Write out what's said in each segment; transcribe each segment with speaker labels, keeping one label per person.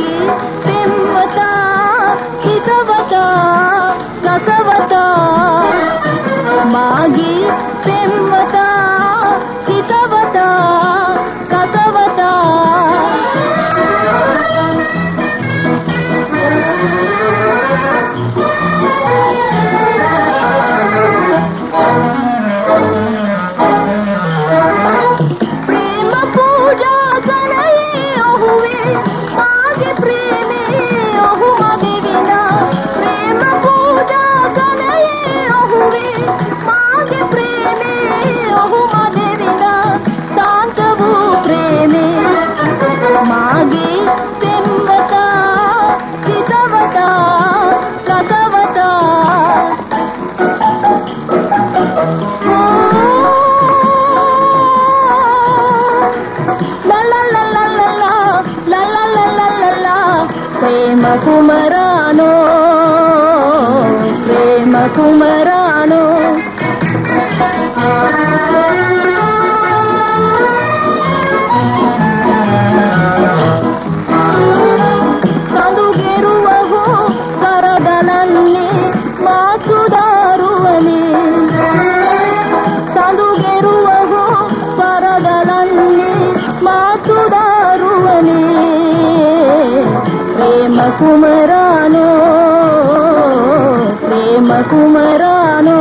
Speaker 1: दिल से मता కుమరానో ప్రేమ కుమరానో ಕದುಗೆರುವವು ಕರದನಲ್ಲಿ ಮಾತುದಾರುವನೆ ప్రేమ కుమరానో ప్రేమ కుమరానో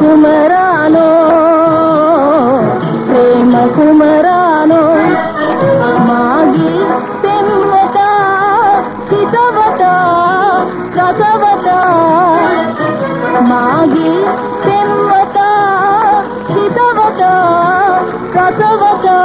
Speaker 1: हुमरानो प्रेम हुमरानो मागी तिम्रता हितवता रसवता मागी तिम्रता हितवता रसवता